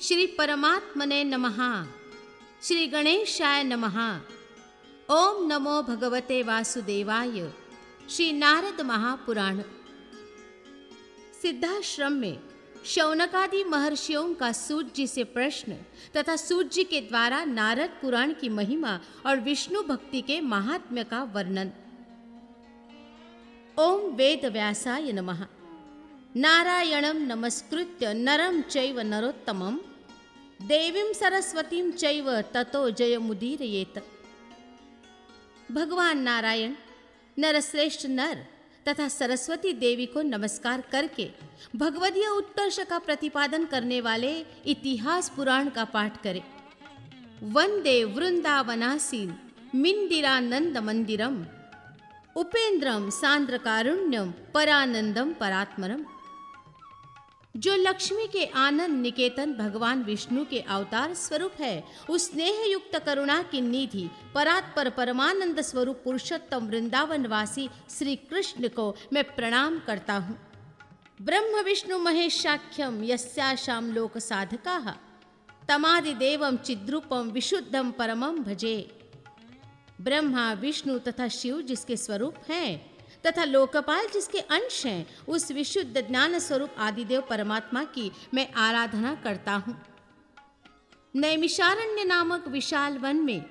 श्री परमात्मने नमः। श्री गणेशाय नमः। ओम नमो भगवते वासुदेवाय। श्री नारद महापुराण। सिद्धाश्रम में शौनकादि महर्षियों का सूत जी से प्रश्न तथा सूत जी के द्वारा नारद पुराण की महिमा और विष्णु भक्ति के महात्म्य का वर्णन। ओम वेद व्यासाय नमः। नारायणं नमस्कृत्य नरं चैव नरोत्तमं, देवीं सरस्वतीं चैव ततो जयमुदीरयेत। भगवान नारायण, नरश्रेष्ठ नर तथा सरस्वती देवी को नमस्कार करके भगवदीय उत्कर्ष का प्रतिपादन करने वाले इतिहास पुराण का पाठ करें। वंदे वृंदावनासीन मिंदिरानंद मंदिरम, उपेंद्रम सांद्र कारुण्यम परानंदम परात्मरम। जो लक्ष्मी के आनंद निकेतन भगवान विष्णु के अवतार स्वरूप है, उस स्नेह युक्त करुणा की निधि, परात्पर परमानंद स्वरूप पुरुषोत्तम वृंदावन वासी श्री कृष्ण को मैं प्रणाम करता हूँ। ब्रह्म विष्णु महेशाख्यम यस्याशाम लोक साधका तमादिदेवम चिद्रूपम विशुद्धम परमम भजे। ब्रह्मा, विष्णु तथा शिव जिसके स्वरूप हैं तथा लोकपाल जिसके अंश हैं, उस विशुद्ध ज्ञान स्वरूप आदिदेव परमात्मा की मैं आराधना करता हूँ। नैमिषारण्य नामक विशाल वन में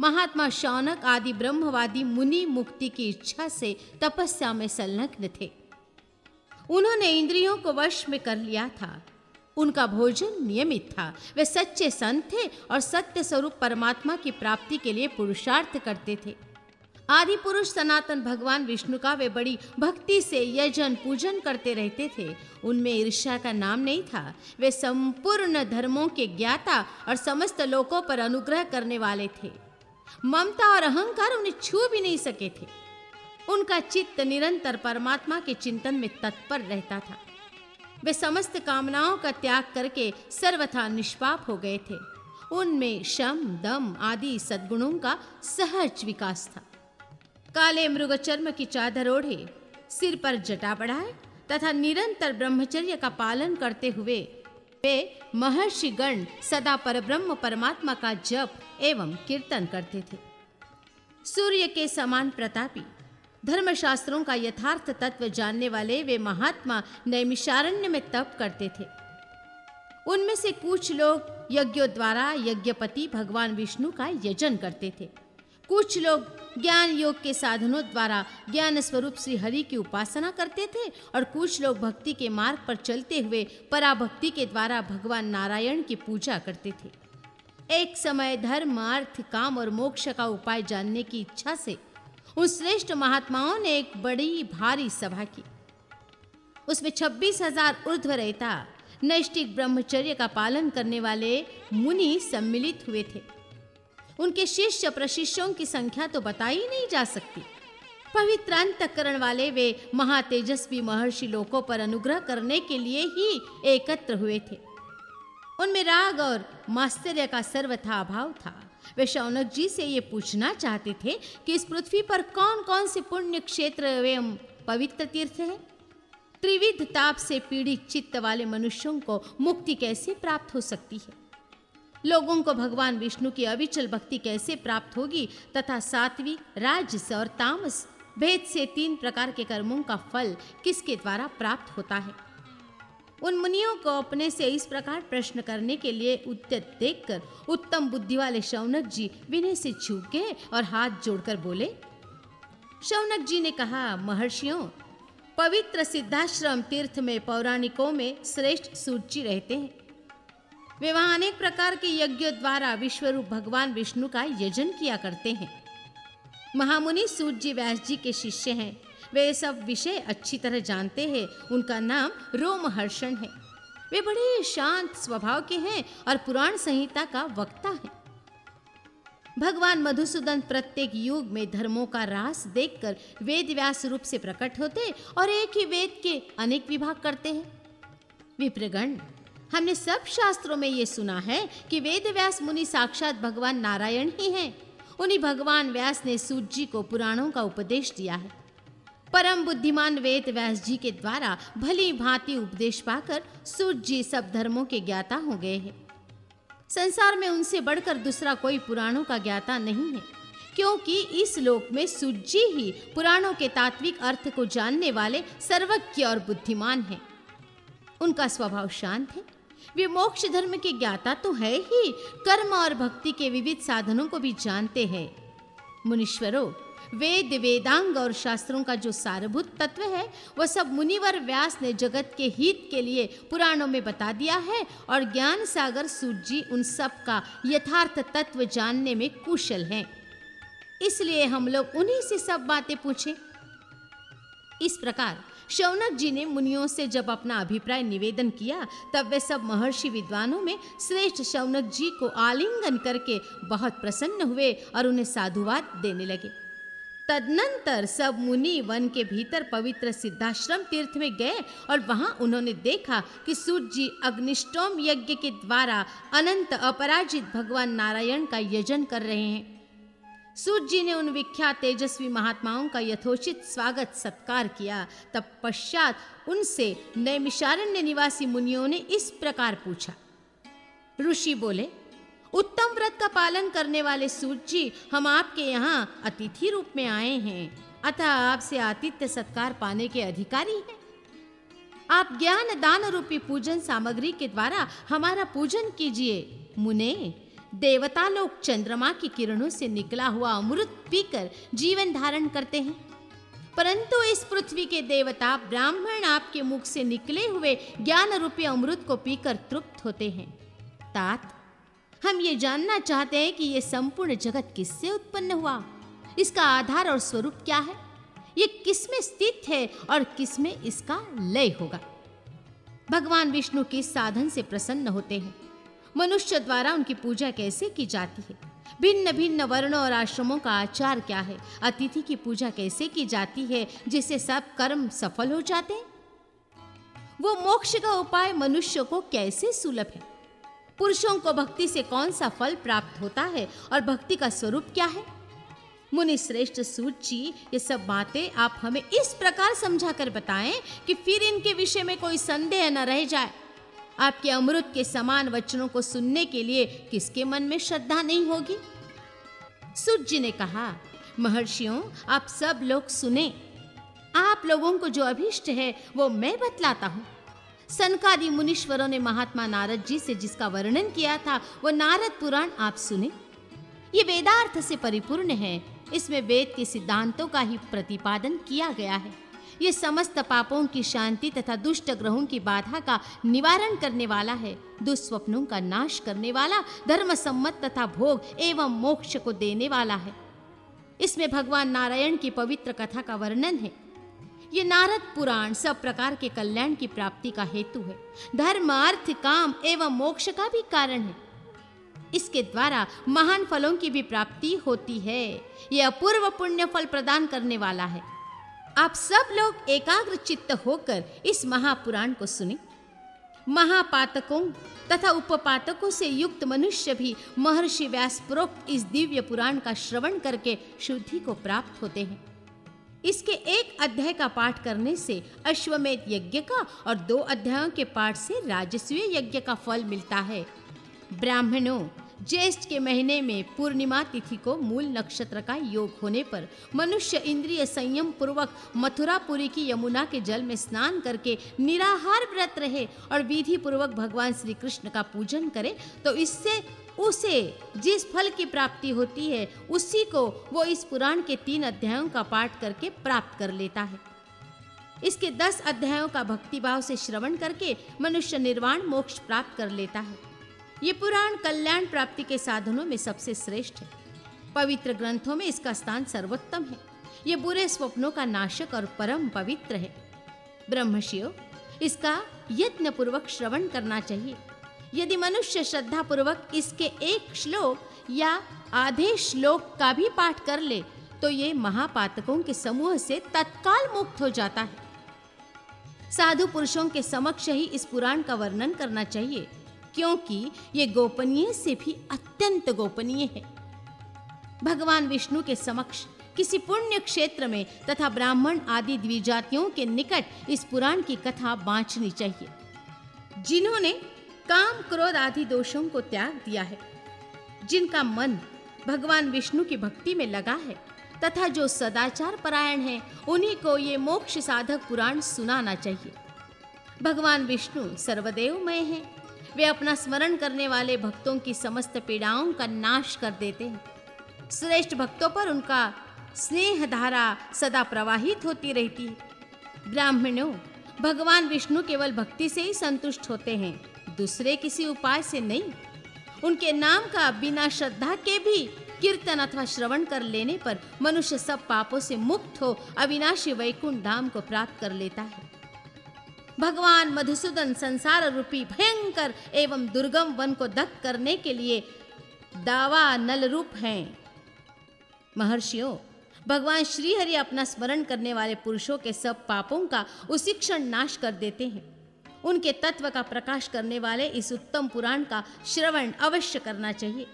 महात्मा शौनक आदि ब्रह्मवादी मुनि मुक्ति की इच्छा से तपस्या में संलग्न थे। उन्होंने इंद्रियों को वश में कर लिया था। उनका भोजन नियमित था। वे सच्चे संत थे और सत्य स्वरूप परमात्मा की प्राप्ति के लिए पुरुषार्थ करते थे। आदि पुरुष सनातन भगवान विष्णु का वे बड़ी भक्ति से यजन पूजन करते रहते थे। उनमें ईर्ष्या का नाम नहीं था। वे संपूर्ण धर्मों के ज्ञाता और समस्त लोकों पर अनुग्रह करने वाले थे। ममता और अहंकार उन्हें छू भी नहीं सके थे। उनका चित्त निरंतर परमात्मा के चिंतन में तत्पर रहता था। वे समस्त कामनाओं का त्याग करके सर्वथा निष्पाप हो गए थे। उनमें शम, दम आदि सद्गुणों का सहज विकास था। काले मृग चर्म की चादर ओढ़े, सिर पर जटा बढ़ाए तथा निरंतर ब्रह्मचर्य का पालन करते हुए वे महर्षि गण सदा परब्रह्म परमात्मा का जप एवं कीर्तन करते थे। सूर्य के समान प्रतापी, धर्मशास्त्रों का यथार्थ तत्व जानने वाले वे महात्मा नैमिषारण्य में तप करते थे। उनमें से कुछ लोग यज्ञों द्वारा यज्ञपति भगवान विष्णु का यजन करते थे। कुछ लोग ज्ञान योग के साधनों द्वारा ज्ञान स्वरूप श्री हरि की उपासना करते थे और कुछ लोग भक्ति के मार्ग पर चलते हुए पराभक्ति के द्वारा भगवान नारायण की पूजा करते थे। एक समय धर्म, अर्थ, काम और मोक्ष का उपाय जानने की इच्छा से उन श्रेष्ठ महात्माओं ने एक बड़ी, भारी सभा की। उसमें छब्बीस हज़ार ऊर्ध्व रहता नैष्टिक ब्रह्मचर्य का पालन करने वाले मुनि सम्मिलित हुए थे। उनके शिष्य प्रशिष्यों की संख्या तो बताई नहीं जा सकती। पवित्र अंतकरण वाले वे महातेजस्वी महर्षि लोकों पर अनुग्रह करने के लिए ही एकत्र हुए थे। उनमें राग और मास्तर्य का सर्वथा अभाव था। वे शौनक जी से ये पूछना चाहते थे कि इस पृथ्वी पर कौन कौन से पुण्य क्षेत्र एवं पवित्र तीर्थ है? त्रिविध ताप से पीड़ित चित्त वाले मनुष्यों को मुक्ति कैसे प्राप्त हो सकती है? लोगों को भगवान विष्णु की अविचल भक्ति कैसे प्राप्त होगी तथा सात्विक राजस और तामस, भेद से तीन प्रकार के कर्मों का फल किसके द्वारा प्राप्त होता है? उन मुनियों को अपने से इस प्रकार प्रश्न करने के लिए उद्यत देखकर उत्तम बुद्धि वाले शौनक जी विनय से झुक गए और हाथ जोड़कर बोले, शौनक जी ने कहा, महर्षियों, पवित्र सिद्धाश्रम तीर्थ में पौराणिकों में श्रेष्ठ सूची रहते हैं। वे वहाँ अनेक प्रकार के यज्ञों द्वारा विश्वरूप भगवान विष्णु का यजन किया करते हैं। महामुनि सूत जी व्यास जी के शिष्य हैं। वे सब विषय अच्छी तरह जानते हैं। उनका नाम रोमहर्षण है। वे बड़े शांत स्वभाव के हैं और पुराण संहिता का वक्ता है। भगवान मधुसूदन प्रत्येक युग में धर्मों का रास देखकर वेद व्यास रूप से प्रकट होते और एक ही वेद के अनेक विभाग करते हैं। विप्रगण हमने सब शास्त्रों में ये सुना है कि वेद व्यास मुनि साक्षात भगवान नारायण ही हैं। उन्हीं भगवान व्यास ने सूत जी को पुराणों का उपदेश दिया है। परम बुद्धिमान वेद व्यास जी के द्वारा भली भांति उपदेश पाकर सूत जी सब धर्मों के ज्ञाता हो गए हैं। संसार में उनसे बढ़कर दूसरा कोई पुराणों का ज्ञाता नहीं है, क्योंकि इस लोक में सुज्जी ही पुराणों के तात्विक अर्थ को जानने वाले सर्वज्ञ और बुद्धिमान हैं। उनका स्वभाव शांत है वे मोक्ष धर्म के ज्ञाता तो है ही। कर्म और भक्ति के विविध साधनों को भी जानते हैं। मुनीश्वरों, वेद, वेदांग और शास्त्रों का जो सारभूत तत्व है, वह सब मुनिवर व्यास ने जगत के हित के लिए पुराणों में बता दिया है और ज्ञान सागर सूजी उन सब का यथार्थ तत्व जानने में कुशल हैं। इसलिए हम लोग उन्हीं से सब बातें पूछें। इस प्रकार शौनक जी ने मुनियों से जब अपना अभिप्राय निवेदन किया, तब वे सब महर्षि विद्वानों में श्रेष्ठ शौनक जी को आलिंगन करके बहुत प्रसन्न हुए और उन्हें साधुवाद देने लगे। तदनंतर सब मुनि वन के भीतर पवित्र सिद्धाश्रम तीर्थ में गए और वहाँ उन्होंने देखा कि सूर्य जी अग्निष्टोम यज्ञ के द्वारा अनंत अपराजित भगवान नारायण का यजन कर रहे हैं। सूत जी ने उन विख्यात तेजस्वी महात्माओं का यथोचित स्वागत सत्कार किया। तब पश्चात उनसे नैमिषारण्य निवासी मुनियों ने इस प्रकार पूछा। ऋषि बोले, उत्तम व्रत का पालन करने वाले सूत जी, हम आपके यहाँ अतिथि रूप में आए हैं। अतः आपसे आतिथ्य सत्कार पाने के अधिकारी हैं। आप ज्ञान दान रूपी पूजन सामग्री के द्वारा हमारा पूजन कीजिए। मुने देवता लोग चंद्रमा की किरणों से निकला हुआ अमृत पीकर जीवन धारण करते हैं। परंतु इस पृथ्वी के देवता ब्राह्मण आपके मुख से निकले हुए ज्ञान रूपी अमृत को पीकर तृप्त होते हैं। तात, हम ये जानना चाहते हैं कि ये संपूर्ण जगत किससे उत्पन्न हुआ? इसका आधार और स्वरूप क्या है? ये किसमें स्थित है और किसमें इसका लय होगा? भगवान विष्णु किस साधन से प्रसन्न होते हैं? मनुष्य द्वारा उनकी पूजा कैसे की जाती है? भिन्न भिन्न वर्णों और आश्रमों का आचार क्या है? अतिथि की पूजा कैसे की जाती है, जिससे सब कर्म सफल हो जाते हैं? वो मोक्ष का उपाय मनुष्य को कैसे सुलभ है? पुरुषों को भक्ति से कौन सा फल प्राप्त होता है और भक्ति का स्वरूप क्या है? मुनि श्रेष्ठ सूत जी, ये सब बातें आप हमें इस प्रकार समझा कर बताएँ कि फिर इनके विषय में कोई संदेह न रह जाए। आपके अमृत के समान वचनों को सुनने के लिए किसके मन में श्रद्धा नहीं होगी? सुत जी ने कहा, महर्षियों, आप सब लोग सुने। आप लोगों को जो अभिष्ट है, वो मैं बतलाता हूँ। सनकादि मुनीश्वरों ने महात्मा नारद जी से जिसका वर्णन किया था, वो नारद पुराण आप सुने। ये वेदार्थ से परिपूर्ण है। इसमें वेद के सिद्धांतों का ही प्रतिपादन किया गया है। ये समस्त पापों की शांति तथा दुष्ट ग्रहों की बाधा का निवारण करने वाला है। दुस्वप्नों का नाश करने वाला धर्म सम्मत तथा भोग एवं मोक्ष को देने वाला है। इसमें भगवान नारायण की पवित्र कथा का वर्णन है। ये नारद पुराण सब प्रकार के कल्याण की प्राप्ति का हेतु है। धर्म, अर्थ, काम एवं मोक्ष का भी कारण है। इसके द्वारा महान फलों की भी प्राप्ति होती है। यह अपूर्व पुण्य फल प्रदान करने वाला है। आप सब लोग एकाग्र चित्त होकर इस महापुराण को सुने। महापातकों तथा उपपातकों से युक्त मनुष्य भी महर्षि व्यास प्रोक्त इस दिव्य पुराण का श्रवण करके शुद्धि को प्राप्त होते हैं। इसके एक अध्याय का पाठ करने से अश्वमेध यज्ञ का और दो अध्यायों के पाठ से राजस्वीय यज्ञ का फल मिलता है। ब्राह्मणों ज्येष्ठ के महीने में पूर्णिमा तिथि को मूल नक्षत्र का योग होने पर मनुष्य इंद्रिय संयम पूर्वक मथुरापुरी की यमुना के जल में स्नान करके निराहार व्रत रहे और विधि पूर्वक भगवान श्री कृष्ण का पूजन करे तो इससे, उसे जिस फल की प्राप्ति होती है, उसी को वो इस पुराण के तीन अध्यायों का पाठ करके प्राप्त कर लेता है। इसके दस अध्यायों का भक्तिभाव से श्रवण करके मनुष्य निर्वाण मोक्ष प्राप्त कर लेता है। ये पुराण कल्याण प्राप्ति के साधनों में सबसे श्रेष्ठ है। पवित्र ग्रंथों में इसका स्थान सर्वोत्तम है। ये बुरे स्वप्नों का नाशक और परम पवित्र है। ब्रह्मशिव, इसका यत्न पूर्वक श्रवण करना चाहिए। यदि मनुष्य श्रद्धा पूर्वक इसके एक श्लोक या आधे श्लोक का भी पाठ कर ले तो ये महापातकों के समूह से तत्काल मुक्त हो जाता है। साधु पुरुषों के समक्ष ही इस पुराण का वर्णन करना चाहिए। क्योंकि ये गोपनीय से भी अत्यंत गोपनीय है। भगवान विष्णु के समक्ष किसी पुण्य क्षेत्र में तथा ब्राह्मण आदि द्विजातियों के निकट इस पुराण की कथा बांचनी चाहिए। जिन्होंने काम क्रोध आदि दोषों को त्याग दिया है, जिनका मन भगवान विष्णु की भक्ति में लगा है, तथा जो सदाचार परायण है, उन्हीं को ये मोक्ष साधक पुराण सुनाना चाहिए। भगवान विष्णु सर्वदेवमय हैं। वे अपना स्मरण करने वाले भक्तों की समस्त पीड़ाओं का नाश कर देते हैं। श्रेष्ठ भक्तों पर उनका स्नेह धारा सदा प्रवाहित होती रहती है। ब्राह्मणों, भगवान विष्णु केवल भक्ति से ही संतुष्ट होते हैं, दूसरे किसी उपाय से नहीं। उनके नाम का बिना श्रद्धा के भी कीर्तन अथवा श्रवण कर लेने पर मनुष्य सब पापों से मुक्त हो, अविनाशी वैकुंठ धाम को प्राप्त कर लेता है। भगवान मधुसूदन संसार रूपी भयंकर एवं दुर्गम वन को दग्ध करने के लिए दावा नल रूप हैं। महर्षियों, भगवान श्री हरि अपना स्मरण करने वाले पुरुषों के सब पापों का उसी क्षण नाश कर देते हैं। उनके तत्व का प्रकाश करने वाले इस उत्तम पुराण का श्रवण अवश्य करना चाहिए।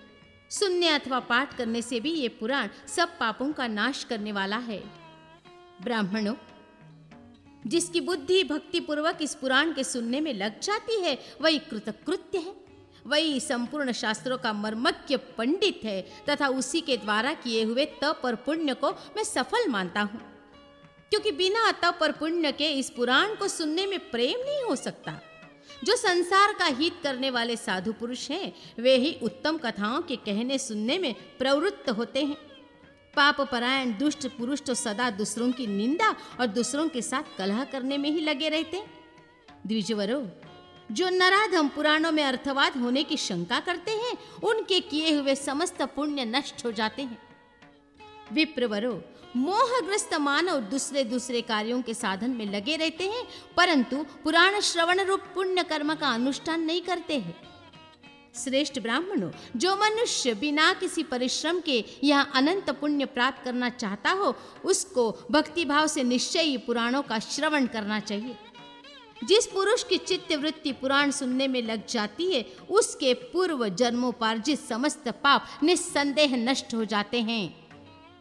सुनने अथवा पाठ करने से भी ये पुराण सब पापों का नाश करने वाला है। ब्राह्मणों जिसकी बुद्धि भक्ति पूर्वक इस पुराण के सुनने में लग जाती है, वही कृतकृत्य है। वही संपूर्ण शास्त्रों का मर्मज्ञ पंडित है, तथा उसी के द्वारा किए हुए तप और पुण्य को मैं सफल मानता हूँ। क्योंकि बिना तप और पुण्य के इस पुराण को सुनने में प्रेम नहीं हो सकता। जो संसार का हित करने वाले साधु पुरुष हैं, वे ही उत्तम कथाओं के कहने सुनने में प्रवृत्त होते हैं। पाप परायण, दुष्ट पुरुष तो सदा दूसरों की निंदा और दूसरों के साथ कलह करने में ही लगे रहते। द्विजवरो, जो नराधम पुराणों में अर्थवाद होने की शंका करते हैं, उनके किए हुए समस्त पुण्य नष्ट हो जाते हैं। विप्रवरो, मोहग्रस्त मानव दूसरे दूसरे कार्यों के साधन में लगे रहते हैं, परंतु पुराण श्रवण रूप पुण्य कर्म का अनुष्ठान नहीं करते हैं। श्रेष्ठ ब्राह्मणों, जो मनुष्य बिना किसी परिश्रम के यह अनंत पुण्य प्राप्त करना चाहता हो, उसको भक्ति भाव से निश्चय ही पुराणों का श्रवण करना चाहिए। जिस पुरुष की चित्त वृत्ति पुराण सुनने में लग जाती है, उसके पूर्व जन्मोपार्जित समस्त पाप निस्संदेह नष्ट हो जाते हैं।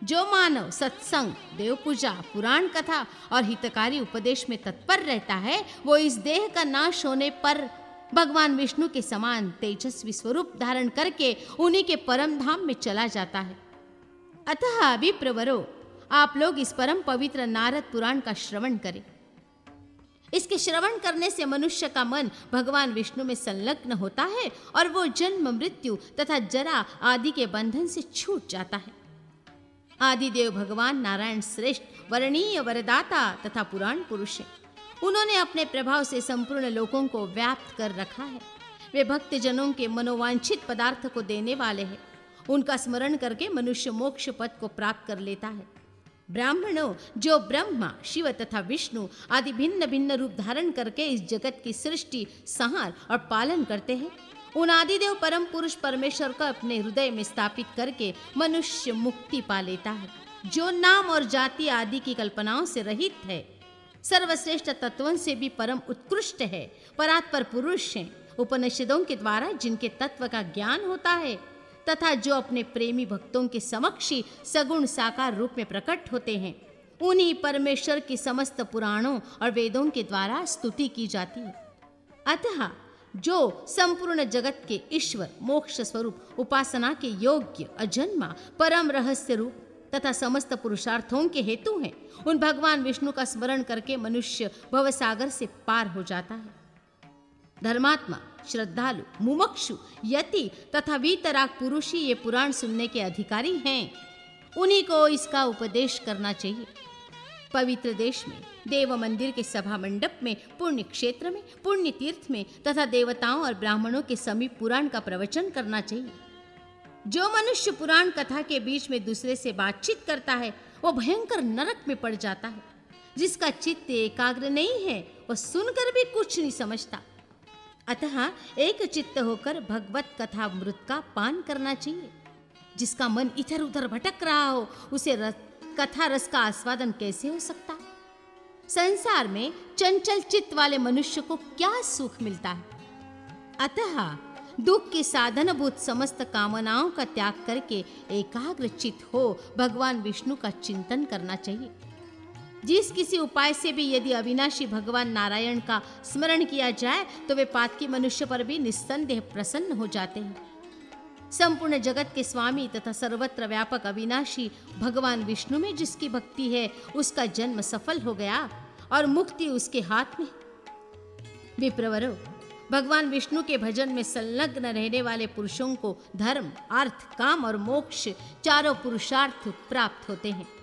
जो मानव सत्संग देव पूजा पुराण कथा और हितकारी उपदेश में तत्पर रहता है, वो इस देह का नाश होने पर भगवान विष्णु के समान तेजस्वी स्वरूप धारण करके उन्हीं के परम धाम में चला जाता है। अतः अभी प्रवरो, आप लोग इस परम पवित्र नारद पुराण का श्रवण करें। इसके श्रवण करने से मनुष्य का मन भगवान विष्णु में संलग्न होता है और वो जन्म, मृत्यु तथा जरा आदि के बंधन से छूट जाता है। आदिदेव भगवान नारायण श्रेष्ठ, वर्णीय वरदाता तथा पुराण पुरुष है। उन्होंने अपने प्रभाव से संपूर्ण लोगों को व्याप्त कर रखा है। वे भक्त जनों के मनोवांछित पदार्थ को देने वाले हैं। उनका स्मरण करके मनुष्य मोक्ष पद को प्राप्त कर लेता है। ब्राह्मणों, जो ब्रह्मा, शिव तथा विष्णु आदि भिन्न भिन्न रूप धारण करके इस जगत की सृष्टि, संहार और पालन करते हैं, उन आदिदेव परम पुरुष परमेश्वर को अपने हृदय में स्थापित करके मनुष्य मुक्ति पा लेता है, जो नाम और जाति आदि की कल्पनाओं से रहित है। सर्वश्रेष्ठ तत्वों से भी परम उत्कृष्ट है। परात्पर पुरुष हैं। उपनिषदों के द्वारा जिनके तत्व का ज्ञान होता है, तथा जो अपने प्रेमी भक्तों के समक्ष सगुण साकार रूप में प्रकट होते हैं, उन्हीं परमेश्वर की समस्त पुराणों और वेदों के द्वारा स्तुति की जाती है। अतः जो संपूर्ण जगत के ईश्वर, मोक्ष स्वरूप, उपासना के योग्य, अजन्मा, परम रहस्य रूप तथा समस्त पुरुषार्थों के हेतु हैं। उन भगवान विष्णु का स्मरण करके मनुष्य भवसागर से पार हो जाता है। धर्मात्मा, श्रद्धालु, मुमक्षु, यति तथा वीतराग पुरुष ही ये पुराण सुनने के अधिकारी हैं। उन्हीं को इसका उपदेश करना चाहिए। पवित्र देश में, देव मंदिर के सभा मंडप में, पुण्य क्षेत्र में, पुण्य तीर्थ में तथा देवताओं और ब्राह्मणों के समीप पुराण का प्रवचन करना चाहिए। जो मनुष्य पुराण कथा के बीच में दूसरे से बातचीत करता है वो भयंकर नरक में पड़ जाता है। जिसका चित्त एकाग्र नहीं है वह सुनकर भी कुछ नहीं समझता। अतः एक चित्त होकर भगवत कथा मृत का पान करना चाहिए। जिसका मन इधर उधर भटक रहा हो उसे रस, कथा रस का आस्वादन कैसे हो सकता संसार में चंचल चित्त वाले मनुष्य को क्या सुख मिलता है? अतः दुख के साधनभूत समस्त कामनाओं का त्याग करके एकाग्र चित हो भगवान विष्णु का चिंतन करना चाहिए। जिस किसी उपाय से भी यदि अविनाशी भगवान नारायण का स्मरण किया जाए तो वे पातकी मनुष्य पर भी निस्संदेह प्रसन्न हो जाते हैं। संपूर्ण जगत के स्वामी तथा सर्वत्र व्यापक अविनाशी भगवान विष्णु में जिसकी भक्ति है, उसका जन्म सफल हो गया और मुक्ति उसके हाथ में विप्रवरो। भगवान विष्णु के भजन में संलग्न रहने वाले पुरुषों को धर्म, अर्थ, काम और मोक्ष चारों पुरुषार्थ प्राप्त होते हैं।